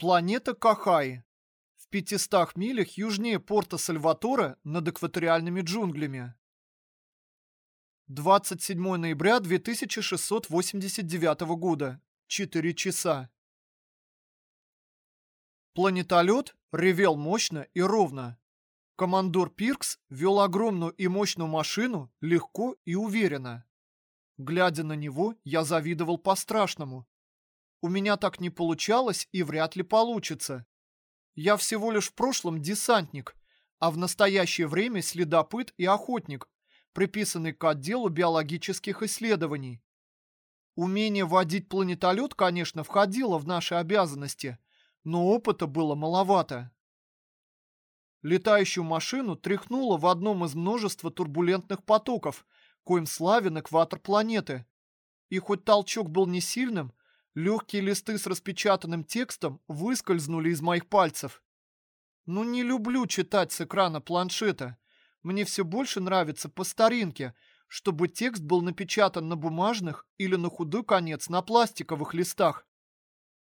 Планета Кахаи. В 500 милях южнее порта Сальватора над экваториальными джунглями. 27 ноября 2689 года. 4 часа. Планетолет ревел мощно и ровно. Командор Пиркс вел огромную и мощную машину легко и уверенно. Глядя на него, я завидовал по-страшному. У меня так не получалось и вряд ли получится. Я всего лишь в прошлом десантник, а в настоящее время следопыт и охотник, приписанный к отделу биологических исследований. Умение водить планетолет, конечно, входило в наши обязанности, но опыта было маловато. Летающую машину тряхнуло в одном из множества турбулентных потоков, коим славен экватор планеты. И хоть толчок был не сильным, Легкие листы с распечатанным текстом выскользнули из моих пальцев. Ну не люблю читать с экрана планшета. Мне все больше нравится по старинке, чтобы текст был напечатан на бумажных или на худой конец на пластиковых листах.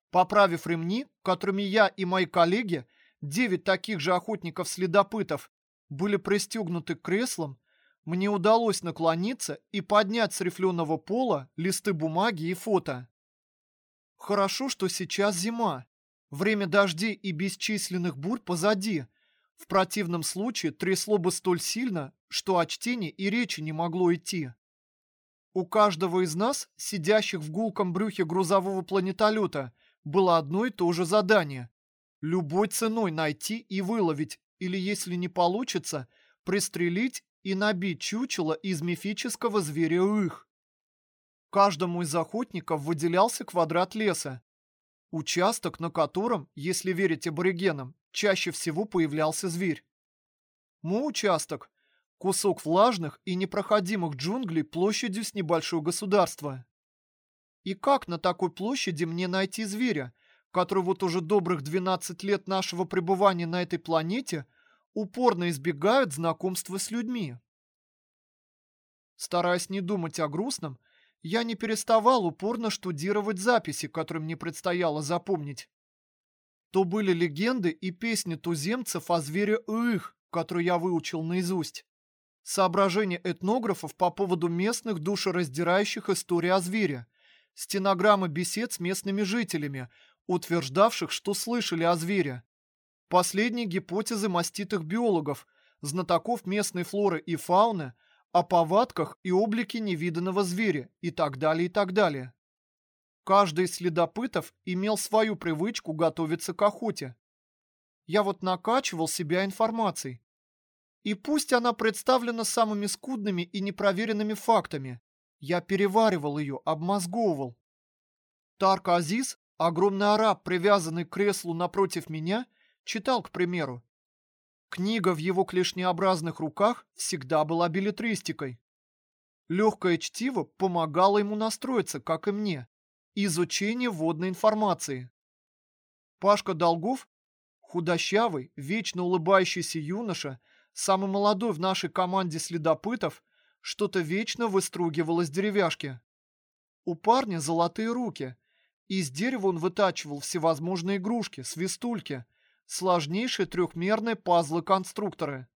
Поправив ремни, которыми я и мои коллеги, девять таких же охотников-следопытов, были пристегнуты к креслам, мне удалось наклониться и поднять с рифленого пола листы бумаги и фото. Хорошо, что сейчас зима. Время дождей и бесчисленных бурь позади. В противном случае трясло бы столь сильно, что о чтении и речи не могло идти. У каждого из нас, сидящих в гулком брюхе грузового планетолета, было одно и то же задание. Любой ценой найти и выловить, или если не получится, пристрелить и набить чучело из мифического зверя их. Каждому из охотников выделялся квадрат леса. Участок, на котором, если верить аборигенам, чаще всего появлялся зверь. Мой участок – кусок влажных и непроходимых джунглей площадью с небольшое государство. И как на такой площади мне найти зверя, который вот уже добрых 12 лет нашего пребывания на этой планете упорно избегает знакомства с людьми? Стараясь не думать о грустном, я не переставал упорно штудировать записи, которые мне предстояло запомнить. То были легенды и песни туземцев о звере Их, которые я выучил наизусть. Соображения этнографов по поводу местных душераздирающих историй о звере. Стенограммы бесед с местными жителями, утверждавших, что слышали о звере. Последние гипотезы маститых биологов, знатоков местной флоры и фауны, о повадках и облике невиданного зверя и так далее и так далее. Каждый из следопытов имел свою привычку готовиться к охоте. Я вот накачивал себя информацией. И пусть она представлена самыми скудными и непроверенными фактами, я переваривал ее, обмозговывал. Тарк Азиз, огромный араб, привязанный к креслу напротив меня, читал, к примеру, Книга в его клешнеобразных руках всегда была билетристикой. Легкое чтиво помогало ему настроиться, как и мне, изучение водной информации. Пашка Долгов, худощавый, вечно улыбающийся юноша, самый молодой в нашей команде следопытов, что-то вечно выстругивал из деревяшки. У парня золотые руки. Из дерева он вытачивал всевозможные игрушки, свистульки, сложнейшие трехмерные пазлы-конструкторы.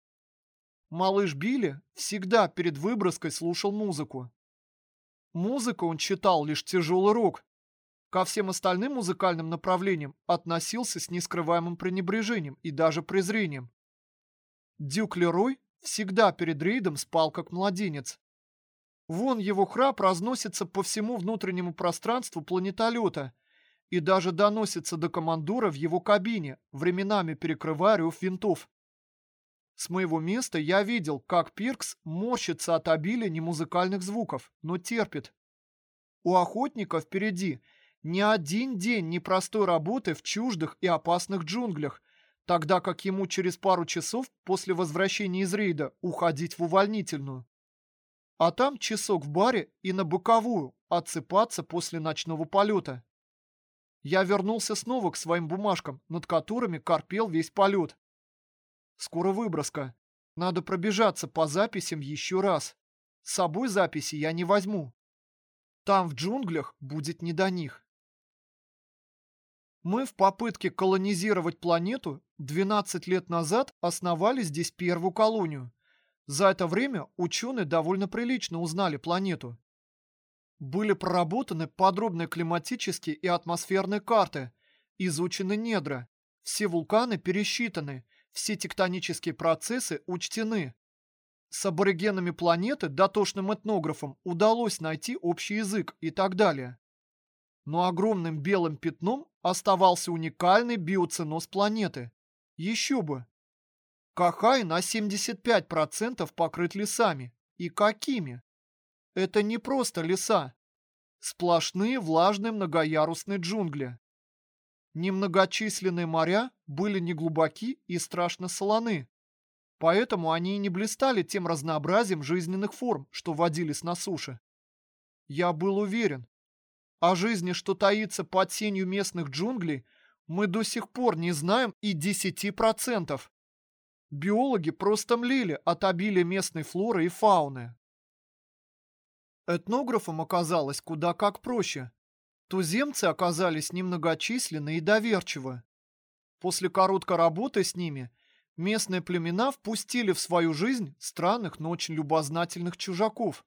Малыш Билли всегда перед выброской слушал музыку. Музыку он читал лишь тяжелый рок. Ко всем остальным музыкальным направлениям относился с нескрываемым пренебрежением и даже презрением. Дюк Лерой всегда перед рейдом спал как младенец. Вон его храп разносится по всему внутреннему пространству планетолета – и даже доносится до командора в его кабине, временами перекрывая рев винтов. С моего места я видел, как Пиркс морщится от обилия немузыкальных звуков, но терпит. У охотника впереди не один день непростой работы в чуждых и опасных джунглях, тогда как ему через пару часов после возвращения из рейда уходить в увольнительную. А там часок в баре и на боковую отсыпаться после ночного полета. Я вернулся снова к своим бумажкам, над которыми корпел весь полет. Скоро выброска. Надо пробежаться по записям еще раз. С собой записи я не возьму. Там в джунглях будет не до них. Мы в попытке колонизировать планету 12 лет назад основали здесь первую колонию. За это время ученые довольно прилично узнали планету. Были проработаны подробные климатические и атмосферные карты, изучены недра, все вулканы пересчитаны, все тектонические процессы учтены. С аборигенами планеты дотошным этнографам удалось найти общий язык и так далее. Но огромным белым пятном оставался уникальный биоценоз планеты. Еще бы! Кахай на 75% покрыт лесами. И какими? Это не просто леса. Сплошные влажные многоярусные джунгли. Немногочисленные моря были неглубоки и страшно солоны. Поэтому они и не блистали тем разнообразием жизненных форм, что водились на суше. Я был уверен, о жизни, что таится под сенью местных джунглей, мы до сих пор не знаем и 10%. Биологи просто млели от обилия местной флоры и фауны. Этнографам оказалось куда как проще. Туземцы оказались немногочисленны и доверчивы. После короткой работы с ними местные племена впустили в свою жизнь странных, но очень любознательных чужаков.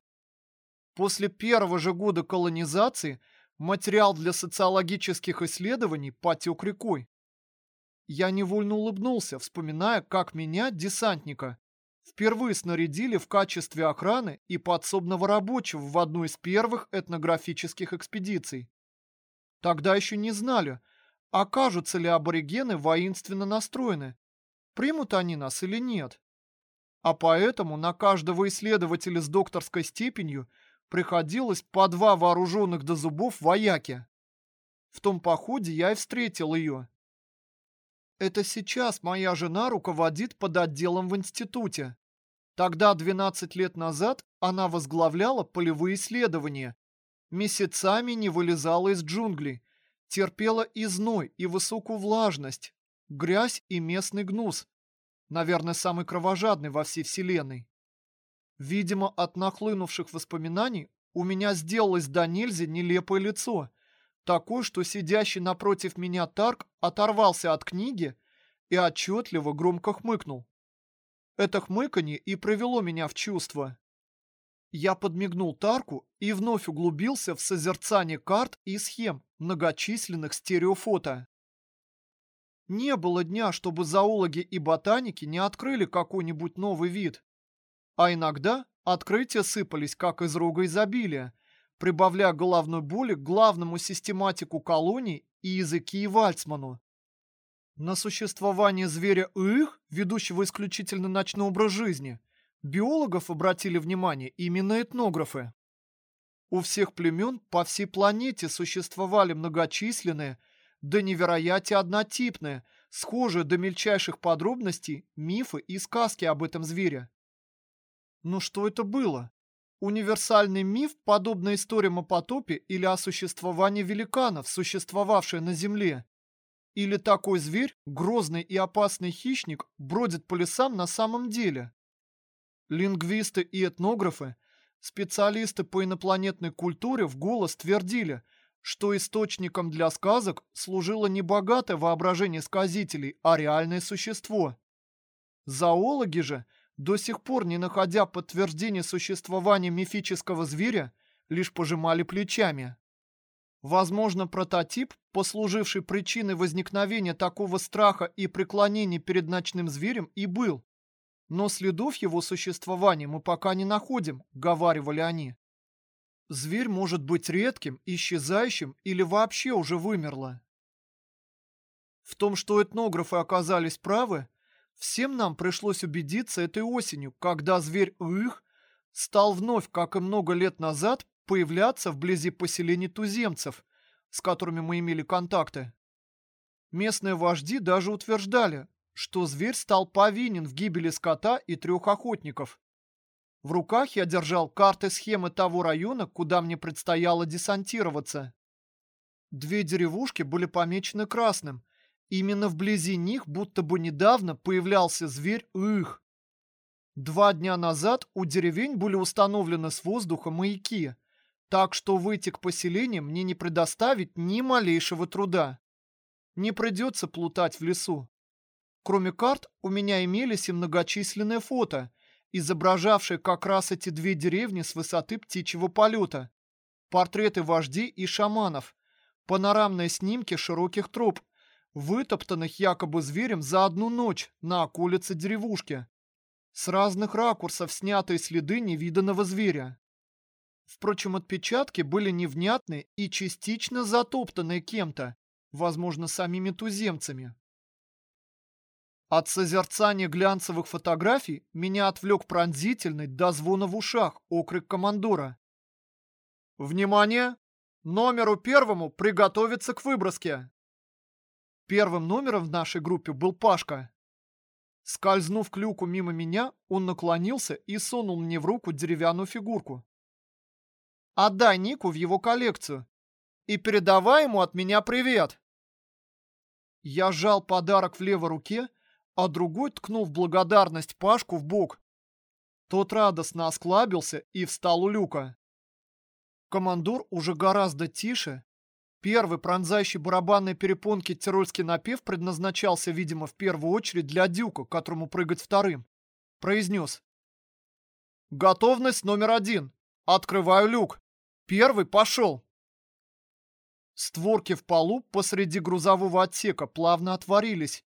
После первого же года колонизации – Материал для социологических исследований потек рекой. Я невольно улыбнулся, вспоминая, как меня, десантника, впервые снарядили в качестве охраны и подсобного рабочего в одну из первых этнографических экспедиций. Тогда еще не знали, окажутся ли аборигены воинственно настроены, примут они нас или нет. А поэтому на каждого исследователя с докторской степенью – приходилось по два вооруженных до зубов вояки. В том походе я и встретил ее. Это сейчас моя жена руководит под отделом в институте. Тогда, 12 лет назад, она возглавляла полевые исследования. Месяцами не вылезала из джунглей. Терпела и зной, и высокую влажность, грязь и местный гнус. Наверное, самый кровожадный во всей вселенной. Видимо, от нахлынувших воспоминаний у меня сделалось до нельзя нелепое лицо, такое, что сидящий напротив меня Тарк оторвался от книги и отчетливо громко хмыкнул. Это хмыканье и привело меня в чувство. Я подмигнул Тарку и вновь углубился в созерцание карт и схем многочисленных стереофото. Не было дня, чтобы зоологи и ботаники не открыли какой-нибудь новый вид. А иногда открытия сыпались как из рога изобилия, прибавляя головной боли к главному систематику колоний и языки и Вальцману. На существование зверя их, ведущего исключительно ночной образ жизни, биологов обратили внимание именно этнографы. У всех племен по всей планете существовали многочисленные, да невероятие однотипные, схожие до мельчайших подробностей мифы и сказки об этом звере. Но что это было? Универсальный миф, подобная историям о потопе или о существовании великанов, существовавшей на Земле? Или такой зверь, грозный и опасный хищник, бродит по лесам на самом деле? Лингвисты и этнографы, специалисты по инопланетной культуре в голос твердили, что источником для сказок служило не богатое воображение сказителей, а реальное существо. Зоологи же – до сих пор не находя подтверждения существования мифического зверя, лишь пожимали плечами. Возможно, прототип, послуживший причиной возникновения такого страха и преклонения перед ночным зверем, и был. Но следов его существования мы пока не находим, говаривали они. Зверь может быть редким, исчезающим или вообще уже вымерло. В том, что этнографы оказались правы, Всем нам пришлось убедиться этой осенью, когда зверь Их стал вновь, как и много лет назад, появляться вблизи поселений туземцев, с которыми мы имели контакты. Местные вожди даже утверждали, что зверь стал повинен в гибели скота и трех охотников. В руках я держал карты схемы того района, куда мне предстояло десантироваться. Две деревушки были помечены красным, Именно вблизи них будто бы недавно появлялся зверь их. Два дня назад у деревень были установлены с воздуха маяки, так что выйти к поселениям мне не предоставить ни малейшего труда. Не придется плутать в лесу. Кроме карт, у меня имелись и многочисленные фото, изображавшие как раз эти две деревни с высоты птичьего полета. Портреты вождей и шаманов, панорамные снимки широких троп, вытоптанных якобы зверем за одну ночь на околице деревушки. С разных ракурсов снятые следы невиданного зверя. Впрочем, отпечатки были невнятны и частично затоптаны кем-то, возможно, самими туземцами. От созерцания глянцевых фотографий меня отвлек пронзительный до звона в ушах окрик командора. «Внимание! Номеру первому приготовиться к выброске!» Первым номером в нашей группе был Пашка. Скользнув к люку мимо меня, он наклонился и сунул мне в руку деревянную фигурку. «Отдай Нику в его коллекцию и передавай ему от меня привет!» Я сжал подарок в левой руке а другой ткнул в благодарность Пашку в бок. Тот радостно осклабился и встал у люка. Командор уже гораздо тише. Первый пронзающий барабанные перепонки тирольский напев предназначался, видимо, в первую очередь для Дюка, которому прыгать вторым. Произнес. «Готовность номер один. Открываю люк. Первый пошел». Створки в полу посреди грузового отсека плавно отворились,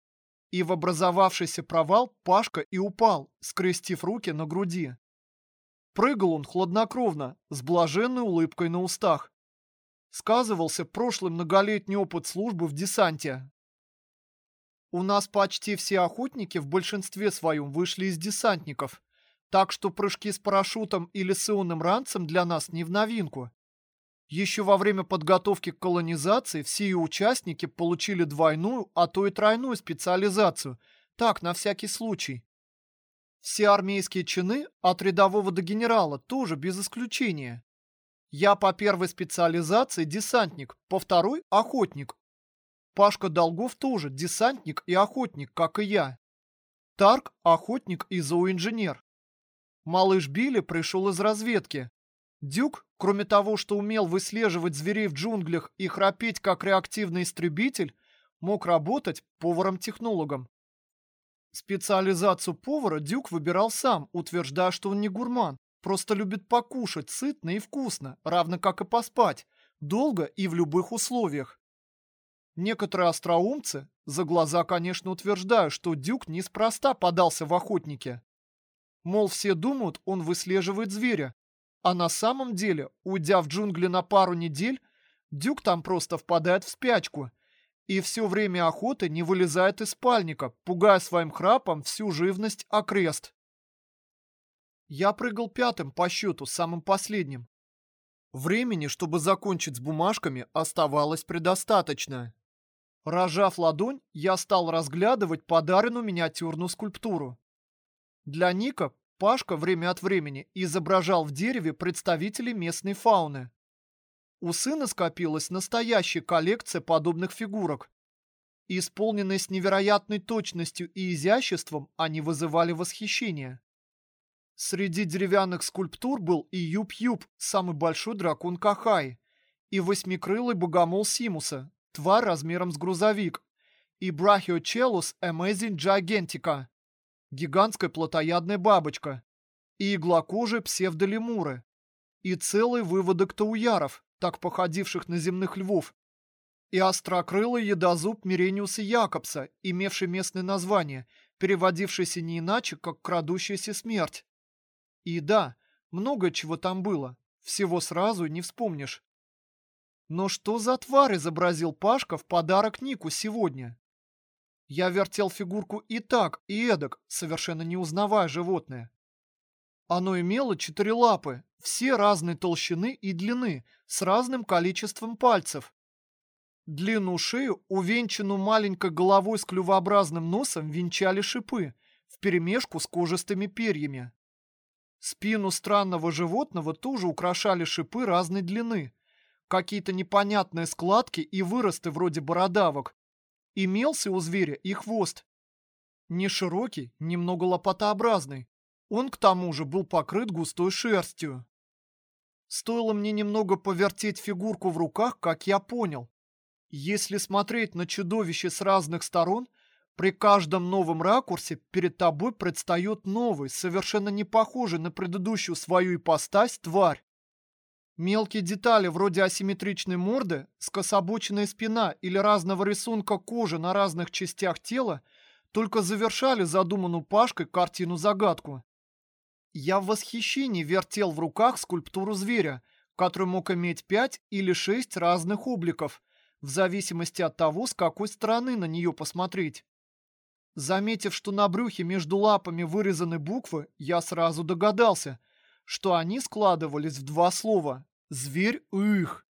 и в образовавшийся провал Пашка и упал, скрестив руки на груди. Прыгал он хладнокровно, с блаженной улыбкой на устах. Сказывался прошлый многолетний опыт службы в десанте. У нас почти все охотники в большинстве своем вышли из десантников, так что прыжки с парашютом или с ионным ранцем для нас не в новинку. Еще во время подготовки к колонизации все ее участники получили двойную, а то и тройную специализацию, так, на всякий случай. Все армейские чины, от рядового до генерала, тоже без исключения. Я по первой специализации десантник, по второй – охотник. Пашка Долгов тоже десантник и охотник, как и я. Тарк – охотник и зооинженер. Малыш Билли пришел из разведки, Дюк, кроме того, что умел выслеживать зверей в джунглях и храпеть как реактивный истребитель, мог работать поваром-технологом. Специализацию повара Дюк выбирал сам, утверждая, что он не гурман, просто любит покушать сытно и вкусно, равно как и поспать, долго и в любых условиях. Некоторые остроумцы за глаза, конечно, утверждают, что Дюк неспроста подался в охотники. Мол, все думают, он выслеживает зверя, а на самом деле, уйдя в джунгли на пару недель, Дюк там просто впадает в спячку и все время охоты не вылезает из спальника, пугая своим храпом всю живность окрест. Я прыгал пятым по счету, самым последним. Времени, чтобы закончить с бумажками, оставалось предостаточно. Рожав ладонь, я стал разглядывать подаренную миниатюрную скульптуру. Для Ника Пашка время от времени изображал в дереве представителей местной фауны. У сына скопилась настоящая коллекция подобных фигурок. Исполненные с невероятной точностью и изяществом, они вызывали восхищение. Среди деревянных скульптур был и Юб-Юб, самый большой дракон Кахай, и восьмикрылый богомол Симуса, тварь размером с грузовик, и Брахиочелус Amazing Gigantica, гигантская плотоядная бабочка, и иглокожие псевдолемуры, и целый выводок тауяров, так походивших на земных львов, и острокрылый едозуб Мирениуса Якобса, имевший местное название, переводившийся не иначе, как «крадущаяся смерть». И да, много чего там было, всего сразу не вспомнишь. Но что за тварь изобразил Пашка в подарок Нику сегодня? Я вертел фигурку и так, и эдак, совершенно не узнавая животное. Оно имело четыре лапы, все разной толщины и длины, с разным количеством пальцев. Длинную шею, увенчанную маленькой головой с клювообразным носом, венчали шипы, вперемешку с кожистыми перьями. Спину странного животного тоже украшали шипы разной длины, какие-то непонятные складки и выросты вроде бородавок, Имелся у зверя и хвост. Не широкий, немного лопатообразный. Он к тому же был покрыт густой шерстью. Стоило мне немного повертеть фигурку в руках, как я понял. Если смотреть на чудовище с разных сторон, при каждом новом ракурсе перед тобой предстает новый, совершенно не похожий на предыдущую свою ипостась тварь. Мелкие детали вроде асимметричной морды, скособоченная спина или разного рисунка кожи на разных частях тела только завершали задуманную Пашкой картину-загадку. Я в восхищении вертел в руках скульптуру зверя, который мог иметь пять или шесть разных обликов, в зависимости от того, с какой стороны на нее посмотреть. Заметив, что на брюхе между лапами вырезаны буквы, я сразу догадался, что они складывались в два слова «Зверь их».